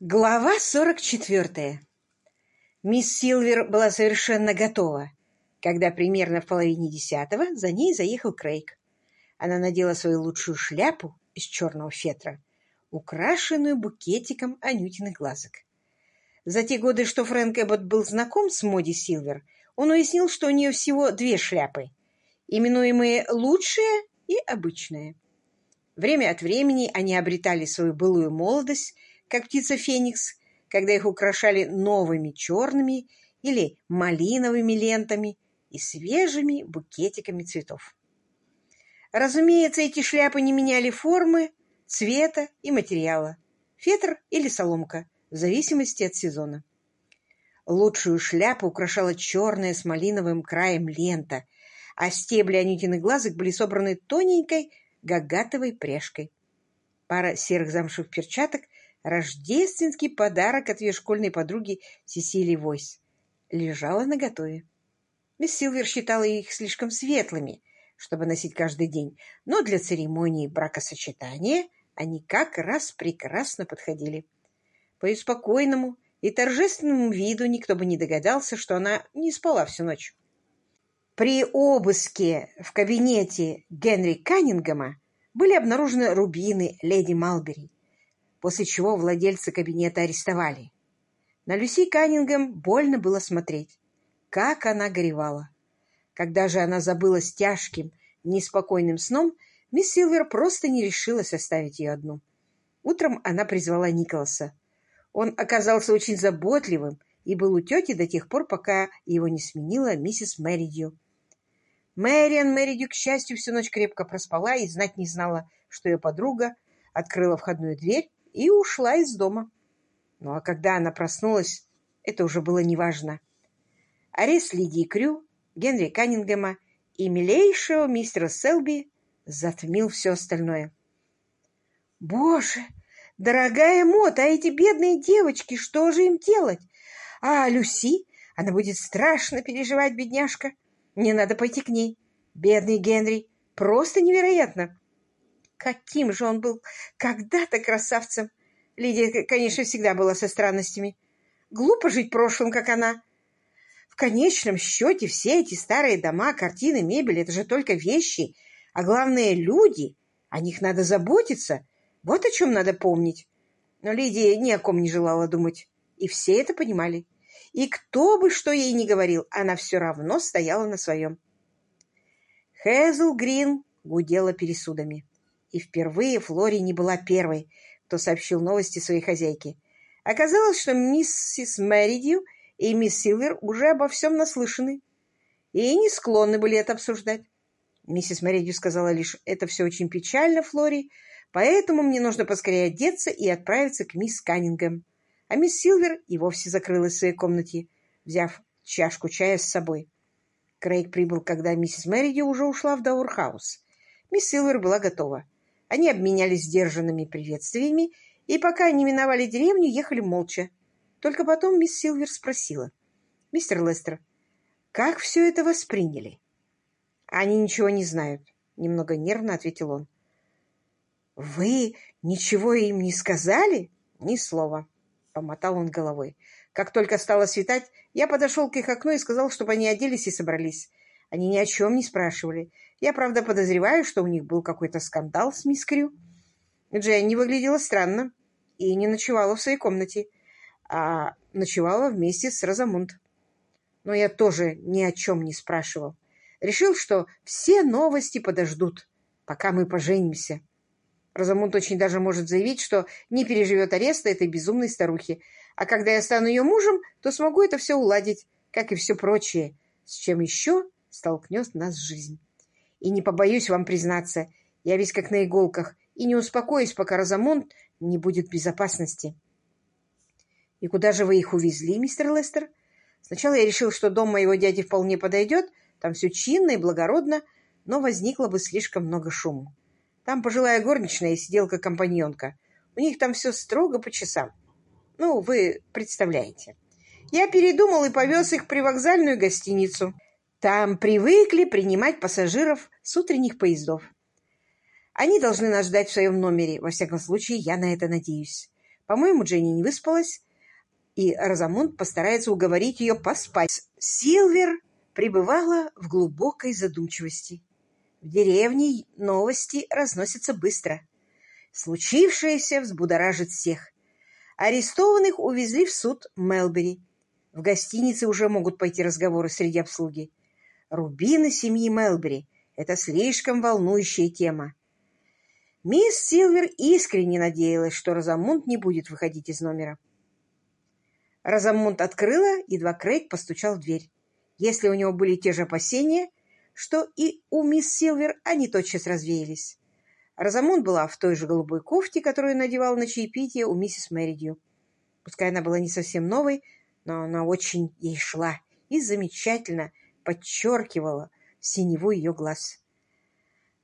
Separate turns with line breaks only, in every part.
Глава 44. Мисс Силвер была совершенно готова, когда примерно в половине десятого за ней заехал Крейг. Она надела свою лучшую шляпу из черного фетра, украшенную букетиком анютиных глазок. За те годы, что Фрэнк Эббот был знаком с Моди Силвер, он уяснил, что у нее всего две шляпы, именуемые «лучшая» и «обычная». Время от времени они обретали свою былую молодость как птица Феникс, когда их украшали новыми черными или малиновыми лентами и свежими букетиками цветов. Разумеется, эти шляпы не меняли формы, цвета и материала, фетр или соломка, в зависимости от сезона. Лучшую шляпу украшала черная с малиновым краем лента, а стебли анютиных глазок были собраны тоненькой гагатовой пряжкой. Пара серых замшевых перчаток Рождественский подарок от ее школьной подруги Сесилии Войс. Лежала наготове. Мисс Силвер считала их слишком светлыми, чтобы носить каждый день, но для церемонии бракосочетания они как раз прекрасно подходили. По ее спокойному и торжественному виду никто бы не догадался, что она не спала всю ночь. При обыске в кабинете Генри Каннингема были обнаружены рубины леди Малбери, после чего владельца кабинета арестовали. На Люси Каннингем больно было смотреть, как она горевала. Когда же она забылась тяжким, неспокойным сном, мисс Силвер просто не решилась оставить ее одну. Утром она призвала Николаса. Он оказался очень заботливым и был у тети до тех пор, пока его не сменила миссис Мэридью. Мэриан Мэридью, к счастью, всю ночь крепко проспала и знать не знала, что ее подруга открыла входную дверь и ушла из дома. Ну а когда она проснулась, это уже было неважно. Арест Лидии Крю, Генри Каннингема и милейшего мистера Селби затмил все остальное. «Боже, дорогая Мот, а эти бедные девочки, что же им делать? А Люси? Она будет страшно переживать, бедняжка. Мне надо пойти к ней. Бедный Генри, просто невероятно!» Каким же он был когда-то красавцем! Лидия, конечно, всегда была со странностями. Глупо жить прошлым, как она. В конечном счете все эти старые дома, картины, мебель — это же только вещи, а главное — люди. О них надо заботиться. Вот о чем надо помнить. Но Лидия ни о ком не желала думать, и все это понимали. И кто бы что ей ни говорил, она все равно стояла на своем. Хэзл Грин гудела пересудами. И впервые Флори не была первой, кто сообщил новости своей хозяйке. Оказалось, что миссис Мэридью и мисс Силвер уже обо всем наслышаны и не склонны были это обсуждать. Миссис Мэридью сказала лишь, это все очень печально, Флори, поэтому мне нужно поскорее одеться и отправиться к мисс Каннингем. А мисс Силвер и вовсе закрылась в своей комнате, взяв чашку чая с собой. Крейг прибыл, когда миссис Мэридью уже ушла в Даурхаус. Мисс Силвер была готова. Они обменялись сдержанными приветствиями, и пока они миновали деревню, ехали молча. Только потом мисс Силвер спросила. «Мистер Лестер, как все это восприняли?» «Они ничего не знают», — немного нервно ответил он. «Вы ничего им не сказали?» «Ни слова», — помотал он головой. Как только стало светать, я подошел к их окну и сказал, чтобы они оделись и собрались. Они ни о чем не спрашивали. Я, правда, подозреваю, что у них был какой-то скандал с мисс Крю. Дженни выглядела странно и не ночевала в своей комнате, а ночевала вместе с Розамунд. Но я тоже ни о чем не спрашивал. Решил, что все новости подождут, пока мы поженимся. Розамунд очень даже может заявить, что не переживет ареста этой безумной старухи, а когда я стану ее мужем, то смогу это все уладить, как и все прочее, с чем еще столкнет нас жизнь. И не побоюсь вам признаться, я весь как на иголках, и не успокоюсь, пока Розамунд не будет в безопасности. И куда же вы их увезли, мистер Лестер? Сначала я решил, что дом моего дяди вполне подойдет, там все чинно и благородно, но возникло бы слишком много шума. Там пожилая горничная и сиделка-компаньонка. У них там все строго по часам. Ну, вы представляете. Я передумал и повез их в привокзальную гостиницу. Там привыкли принимать пассажиров с утренних поездов. Они должны нас ждать в своем номере, во всяком случае, я на это надеюсь. По-моему, Дженни не выспалась, и Розамунд постарается уговорить ее поспать. Силвер пребывала в глубокой задумчивости. В деревне новости разносятся быстро. Случившееся взбудоражит всех. Арестованных увезли в суд Мелбери. В гостинице уже могут пойти разговоры среди обслуги. Рубины семьи Мелбери — это слишком волнующая тема. Мисс Силвер искренне надеялась, что Розамунд не будет выходить из номера. Розамунд открыла, едва Крейг постучал в дверь. Если у него были те же опасения, что и у мисс Силвер, они тотчас развеялись. Розамунд была в той же голубой кофте, которую надевала на чаепитие у миссис Мэридью. Пускай она была не совсем новой, но она очень ей шла и замечательно подчеркивала синеву ее глаз.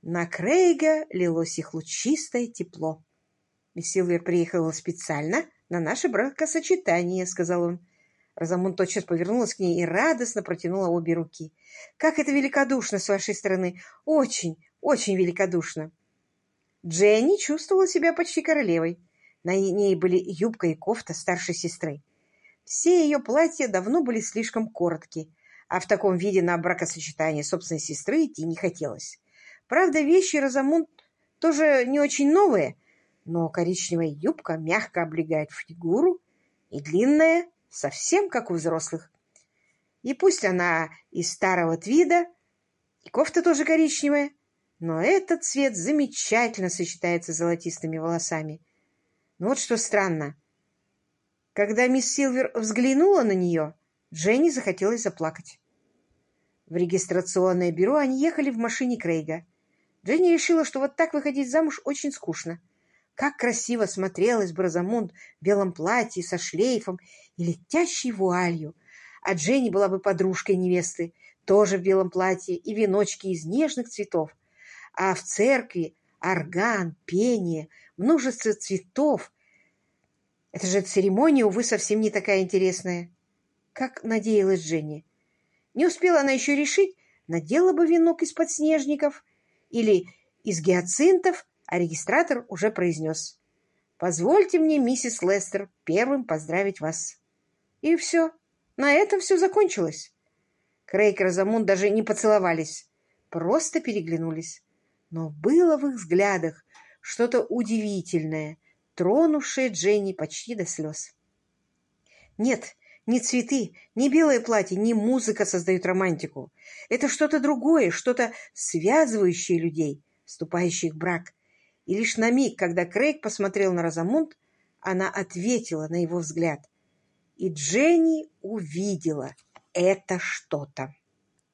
На Крейга лилось их лучистое тепло. «Мисс Силвер приехала специально на наше бракосочетание», — сказал он. Розамунд тотчас повернулась к ней и радостно протянула обе руки. «Как это великодушно с вашей стороны! Очень, очень великодушно!» Дженни чувствовала себя почти королевой. На ней были юбка и кофта старшей сестры. Все ее платья давно были слишком короткие, а в таком виде на бракосочетание собственной сестры идти не хотелось. Правда, вещи Розамунд тоже не очень новые, но коричневая юбка мягко облегает фигуру и длинная, совсем как у взрослых. И пусть она из старого твида, и кофта тоже коричневая, но этот цвет замечательно сочетается с золотистыми волосами. Но вот что странно. Когда мисс Силвер взглянула на нее, Дженни захотелось заплакать. В регистрационное бюро они ехали в машине Крейга. Дженни решила, что вот так выходить замуж очень скучно. Как красиво смотрелась бы Розамунд в белом платье со шлейфом и летящей вуалью. А Дженни была бы подружкой невесты, тоже в белом платье и веночке из нежных цветов а в церкви орган, пение, множество цветов. Это же церемония, увы, совсем не такая интересная, как надеялась Женя. Не успела она еще решить, надела бы венок из подснежников или из гиацинтов, а регистратор уже произнес. «Позвольте мне, миссис Лестер, первым поздравить вас». И все. На этом все закончилось. Крейг и Розамунд даже не поцеловались, просто переглянулись но было в их взглядах что-то удивительное, тронувшее Дженни почти до слез. Нет, ни цветы, ни белое платье, ни музыка создают романтику. Это что-то другое, что-то связывающее людей, вступающих в брак. И лишь на миг, когда Крейг посмотрел на Розамунд, она ответила на его взгляд. И Дженни увидела это что-то.